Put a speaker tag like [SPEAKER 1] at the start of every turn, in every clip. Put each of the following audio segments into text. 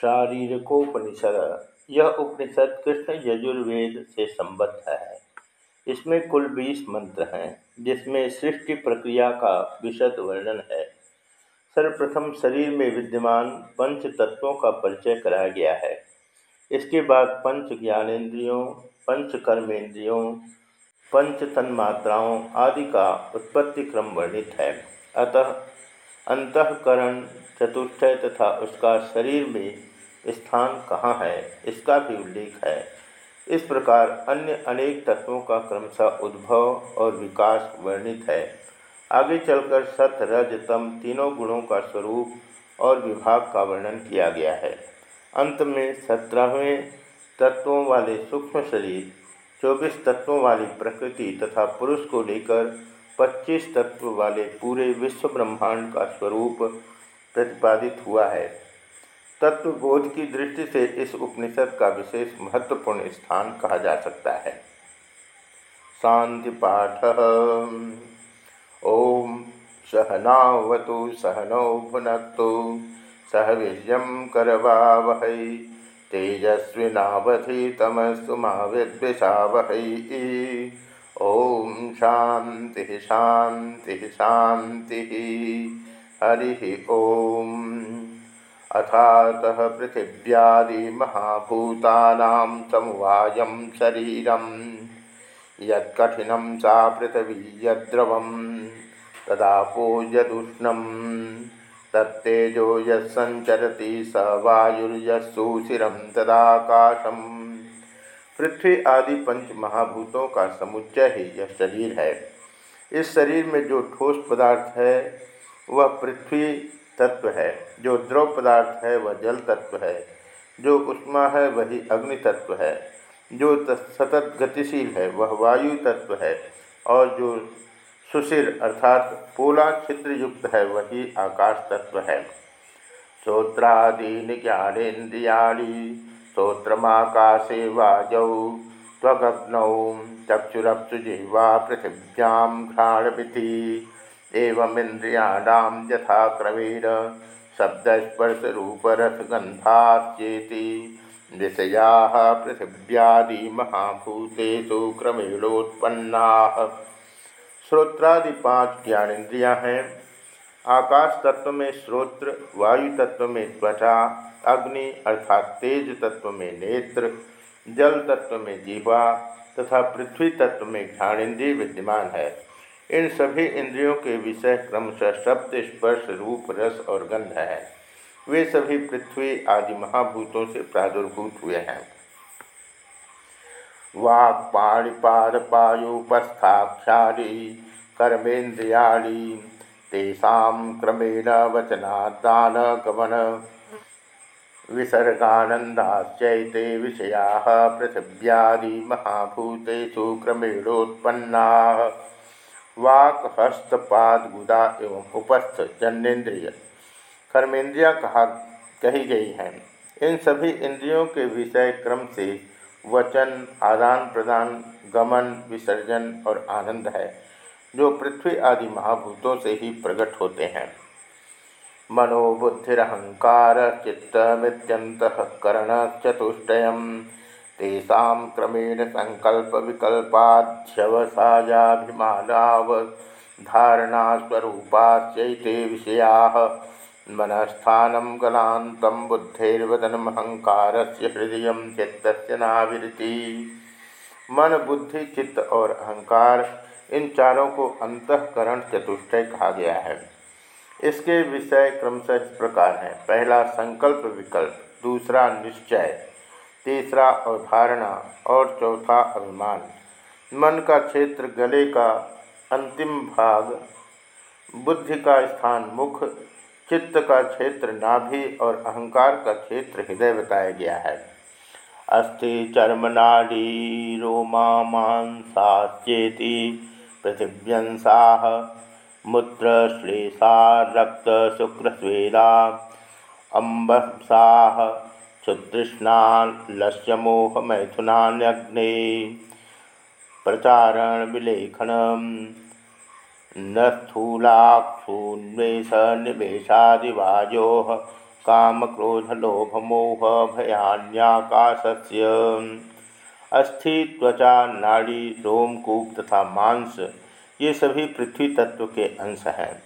[SPEAKER 1] शारीरकोपनिषद। यह उपनिषद कृष्ण यजुर्वेद से संबद्ध है। इसमें कुल बीस मंत्र हैं, जिसमें सृष्टि प्रक्रिया का विशद वर्णन है। सर्वप्रथम शरीर में विद्यमान पंच तत्वों का परिचय कराया गया है। इसके बाद पंच ज्ञानेन्द्रियों, पंच कर्मेंद्रियों पंच तन्मात्राओं आदि का उत्पत्ति क्रम वर्णित है। अतः अंतकरण चतुष्टय तथा उसका शरीर में स्थान कहाँ है, इसका भी उल्लेख है। इस प्रकार अन्य अनेक तत्वों का क्रमशः उद्भव और विकास वर्णित है। आगे चलकर सत, रज, तम तीनों गुणों का स्वरूप और विभाग का वर्णन किया गया है। अंत में सत्रहवें तत्वों वाले सूक्ष्म शरीर, चौबीस तत्वों वाली प्रकृति तथा पुरुष को लेकर पच्चीस तत्व वाले पूरे विश्व ब्रह्मांड का स्वरूप प्रतिपादित हुआ है। तत्व बोध की दृष्टि से इस उपनिषद का विशेष महत्वपूर्ण स्थान कहा जा सकता है। शांति पाठ ओम सहनावतु सहनौ भुन सह वीर करवा वह तेजस्विनावधीतमस्तु मा विद्विषावह ओम शांति शांति शांति हरि ओम। अथातः पृथिव्यादिमहाभूतानां समवायं शरीरं, यत्कठिनं सा पृथिवी यद्रवं तदापो यदुष्णं तत्तेजो यत्सञ्चरति स पृथ्वी आदि पंच महाभूतों का समुच्चय ही यह शरीर है। इस शरीर में जो ठोस पदार्थ है, वह पृथ्वी तत्व है। जो द्रव पदार्थ है, वह जल तत्व है। जो उष्मा है, वही अग्नि तत्व है। जो सतत गतिशील है, वह वायु तत्व है। और जो सुशिर अर्थात पोला छिद्र युक्त है, वही आकाश तत्व है। श्रोत्रादीन ज्ञानेन्द्रियाणी श्रोत्रमाकाशे वाजौ त्वग्नौ चक्षुरप्सु जिह्वा पृथिव्यां घ्राणमिति एवमिंद्रियाणाम यथा क्रमेण शब्दस्पर्शरूपरसगंधाचेति विषया पृथिव्यादि महाभूतेषु क्रमेणोत्पन्ना श्रोत्रादि पाँच ज्ञानेन्द्रियाँ हैं आकाश तत्व में श्रोत्र वायु तत्व में त्वचा, अग्नि अर्थात तेज तत्व में नेत्र जल तत्व में जीवा तथा पृथ्वी तत्व में घ्राणेन्द्रिय विद्यमान है। इन सभी इंद्रियों के विषय क्रमशः शब्द, स्पर्श, रूप, रस और गंध है। वे सभी पृथ्वी आदि महाभूतों से प्रादुर्भूत हुए हैं। वाक् पाणिपाद पायुपस्थाक्षारी कर्मेन्द्रियाणी तेषा क्रमेण वचनादान गमन विसर्गानंदाश्चैते विषया पृथिव्यादि महाभूतेषु क्रमेणोत्पन्ना। वाक हस्त पाद गुदा एवं उपस्थ जन्नेन्द्रिय कर्मेंद्रिया कहा कही गई हैं। इन सभी इंद्रियों के विषय क्रम से वचन आदान प्रदान गमन, विसर्जन और आनंद है। जो पृथ्वी आदि महाभूतों से ही प्रकट होते हैं। मनोबुद्धिरहंकार चित्तमित्यंतकरण चतुष्टय तेषा क्रमेण संकल्प विकल्पाध्यवसायाभिमानावधारणास्वरूपाश्चैते विषया। मनस्थान बुद्धेर्वदनमहंकार हृदय चित्त नाविरति मन बुद्धि चित्त और अहंकार इन चारों को अंतकरण चतुष्टय कहा गया है। इसके विषय क्रमशः इस प्रकार है। पहला, संकल्प विकल्प। दूसरा, निश्चय। तीसरा, अवधारणा। और चौथा, अभिमान। मन का क्षेत्र, गले का अंतिम भाग, बुद्धि का स्थान, मुख, चित्त का क्षेत्र, नाभि और अहंकार का क्षेत्र, हृदय बताया गया है। अस्थि चर्मनाड़ी रोमा मांसाचेति पृथिव्यंसा मूत्र श्लेषा रक्त शुक्र स्वेदा अम्बसा क्षुतृष्णालस्यमोहमैथुनान्यग्ने प्रचारण विलेखन न स्थूलाक्षून्वेष निवेशादिवाजो अस्थि, त्वचा, नाड़ी रोमकूप तथा मांस, ये सभी पृथ्वी तत्व के अंश हैं।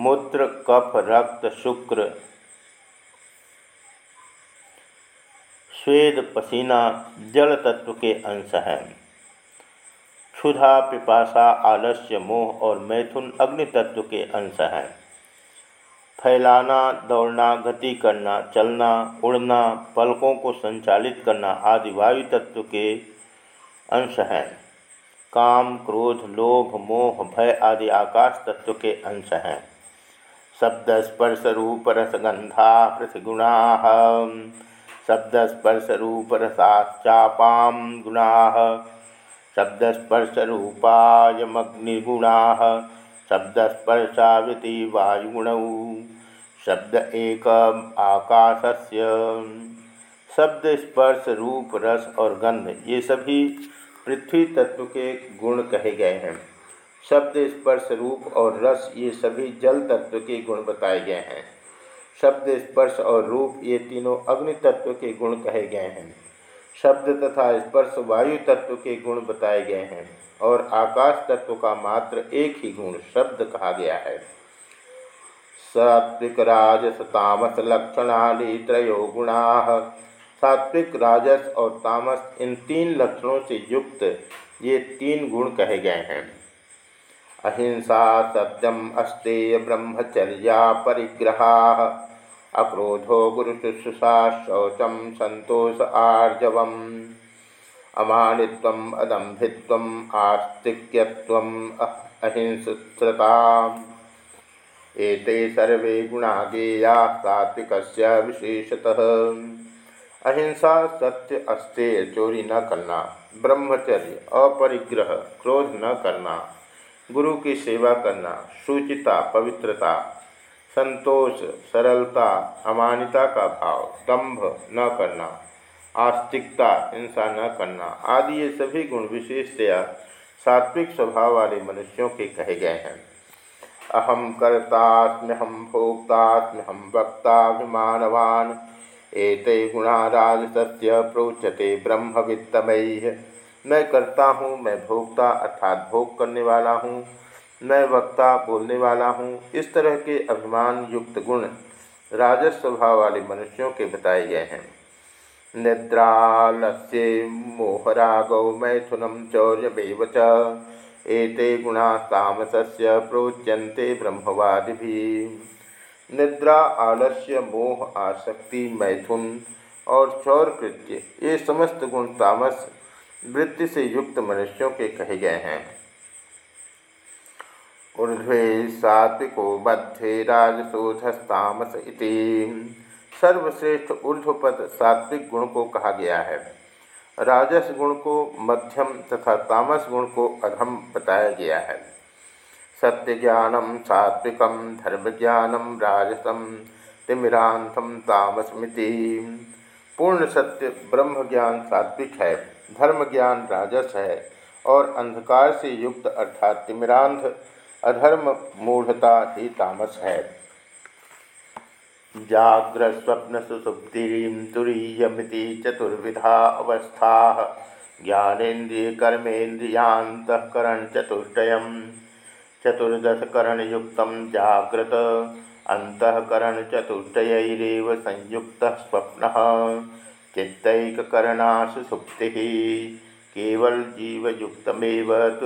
[SPEAKER 1] मूत्र, कफ, रक्त, शुक्र, स्वेद, पसीना, जल तत्व के अंश हैं। क्षुधा, पिपासा, आलस्य, मोह और मैथुन अग्नि तत्व के अंश हैं। फैलाना, दौड़ना, गति करना, चलना, उड़ना, पलकों को संचालित करना आदि वायु तत्व के अंश हैं। काम, क्रोध, लोभ, मोह, भय आदि आकाश तत्व के अंश हैं। शब्द स्पर्श रूप रसगंधा पृथगुणा शब्दस्पर्शरूपरसाश्चापां गुणाः। शब्दस्पर्शरूपायमग्निगुणाः शब्दस्पर्शावृति वायुगुणौ। शब्द एक आकाशस्य। शब्द स्पर्श रूप, रस और गंध, ये सभी पृथ्वी तत्व के गुण कहे गए हैं। शब्द स्पर्श रूप और रस, ये सभी जल तत्व के गुण बताए गए हैं। शब्द स्पर्श और रूप, ये तीनों अग्नि तत्व के गुण कहे गए हैं। शब्द तथा स्पर्श वायु तत्व के गुण बताए गए हैं और आकाश तत्व का मात्र एक ही गुण शब्द कहा गया है। सात्विक राजस, तामस लक्षणाली त्रयो गुणा, सात्विक राजस और तामस इन तीन लक्षणों से युक्त ये तीन गुण कहे गए हैं। अहिंसा, सत्यम, अस्तेय, ब्रह्मचर्या, परिग्रहा अक्रोधो गुरुशुश्रूषा शौचम संतोष आर्जव अमानित्वम अदम्भित्वम आस्तिक्यत्वम अहिंसता एते सर्वे गुणा गेया सात्विक विशेषतः। अहिंसा सत्य अस्तेय चोरी न करना। ब्रह्मचर्य अपरिग्रह, क्रोध न करना। गुरु की सेवा करना। शुचिता, पवित्रता। संतोष, सरलता, अमानिता का भाव, दंभ न करना, आस्तिकता, हिंसा न करना, आदि ये सभी गुण विशेषतया सात्विक स्वभाव वाले मनुष्यों के कहे गए हैं। अहम कर्तास्म्यहम भोक्तास्म्यहम वक्ताभिमानवान, एते गुणा राजसस्य प्रोचते ब्रह्म वित्तमय मैं करता हूँ, मैं भोक्ता अर्थात भोग करने वाला हूँ मैं वक्ता बोलने वाला हूँ। इस तरह के अभिमान युक्त गुण राजस स्वभाव वाले मनुष्यों के बताए गए हैं। निद्रालस्य मोहरागौ मैथुनम चौर्यमेव एते गुणा तामसस्य प्रोच्यन्ते ब्रह्मवादि निद्रा, आलस्य, मोह, आसक्ति, मैथुन और चौर कृत्य ये समस्त गुण तामस वृत्ति से युक्त मनुष्यों के कहे गए हैं। ऊर्ध्वे सात्विको मध्य राजसोधस्तामस इति। सर्वश्रेष्ठ ऊर्ध्वपद सात्विक गुण को कहा गया है। राजस गुण को मध्यम तथा तामस गुण को अधम बताया गया है। सत्य ज्ञानम सात्विकम धर्म ज्ञानम राजसम तिमिरांतम तामसमिति। पूर्ण सत्य ब्रह्म ज्ञान सात्विक है धर्म ज्ञान राजस है और अंधकार से युक्त अर्थात तिमिरांध अधर्म मूढ़ता ही तामस है। जाग्र स्वप्न सुसुप्ति चतुर्विधा अवस्था। ज्ञानेन्द्रिय कर्मेन्द्रियांतकरण चतुष्टय चतुर्दशकरणयुक्त जाग्रत अंतकरण चतुष्टयरव संयुक्त स्वप्न। चित्तकरणासु सुप्ति, केवल जीवयुक्तमेव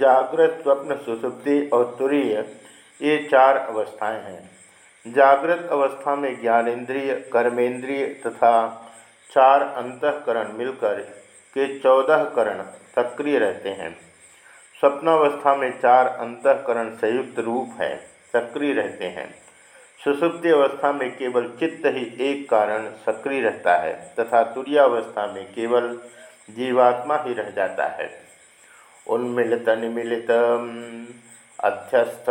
[SPEAKER 1] जागृत स्वप्न सुसुप्ति और तुरीय, ये चार अवस्थाएँ हैं। जागृत अवस्था में ज्ञानेन्द्रिय, कर्मेंद्रिय तथा चार अंतकरण मिलकर के चौदह करण सक्रिय रहते हैं। स्वप्नावस्था में चार अंतकरण संयुक्त रूप है, सक्रिय रहते हैं। सुसुप्ति अवस्था में केवल चित्त ही एक कारण सक्रिय रहता है तथा तुरियावस्था में केवल जीवात्मा ही रह जाता है। उन्मिलित निमिलित अध्यस्थ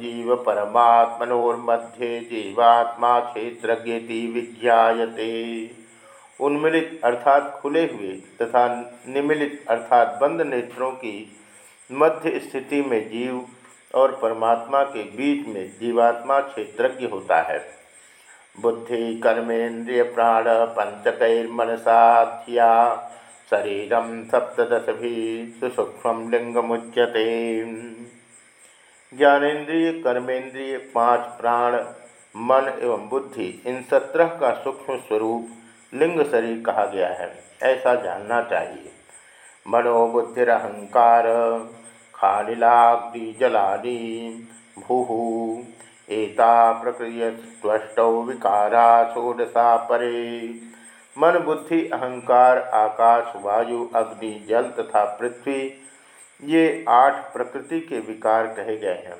[SPEAKER 1] जीव परमात्मनोर्मध्ये जीवात्मा क्षेत्रज्ञति विज्ञाते उन्मिलित अर्थात खुले हुए तथा निमिलित अर्थात बंद नेत्रों की मध्य स्थिति में जीव और परमात्मा के बीच में जीवात्मा क्षेत्रज्ञ होता है। बुद्धि कर्मेन्द्रिय प्राण, पंचकैर्मनसाध्या शरीरम सप्तश भी सुसूक्ष्म लिंगमुच्यते ज्ञानेन्द्रिय कर्मेंद्रिय पाँच प्राण मन एवं बुद्धि, इन सत्रह का सूक्ष्म स्वरूप लिंग शरीर कहा गया है। ऐसा जानना चाहिए। मनोबुद्धिहंकार खालिलाग्नि, जलादि भू एता प्रक्रिय स्वष्टौ विकारा षोडशा परे मन बुद्धि अहंकार आकाश वायु अग्नि जल तथा पृथ्वी ये आठ प्रकृति के विकार कहे गए हैं।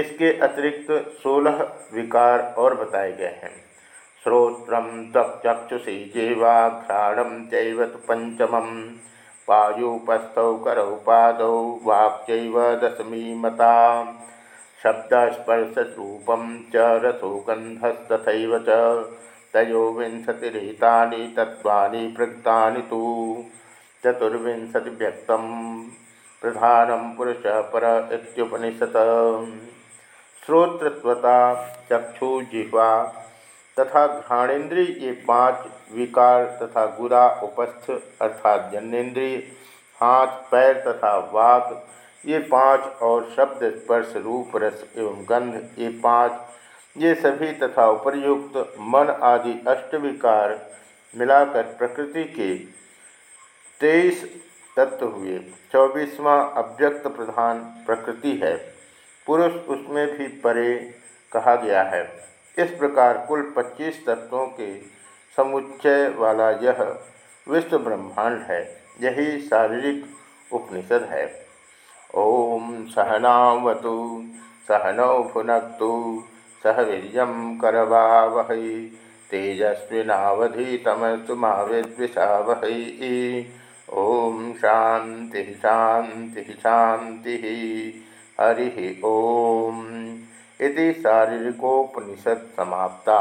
[SPEAKER 1] इसके अतिरिक्त सोलह विकार और बताए गए हैं। श्रोत्र तक्षुषी जेवाघ्राणम चैवत पंचम पायुपस्थौ करौ पाद वाक् दशमी मता शब्दस्पर्शरूपं च रसो गंधस्तथैव च तयो तत्वा प्रकृता तो। तु चतुर्विंशतिव्यक्तं प्रधानम पुरुष पर श्रोत्रत्वता चक्षु जिह्वा तथा घ्राणेन्द्रिय ये पाँच विकार तथा गुरा उपस्थ अर्थात जन्नेन्द्रिय, हाथ, पैर तथा वाक, ये पाँच और शब्द स्पर्श रूप, रस एवं गंध, ये पाँच ये सभी तथा उपर्युक्त मन आदि अष्टविकार मिलाकर प्रकृति के तेईस तत्व हुए। चौबीसवां अव्यक्त प्रधान प्रकृति है। पुरुष उसमें भी परे कहा गया है। इस प्रकार कुल पच्चीस तत्वों के समुच्चय वाला यह विश्व ब्रह्मांड है। यही शारीरिक उपनिषद है। ओम सहनावतु, सहनौ भुनक्तु सह वीर करवा वह तेजस्विनावधीतमस्तु मा विद्विषा वह ओम शांति शांति शांति हरि ओम इति शारीरिकोपनिषद समाप्ता।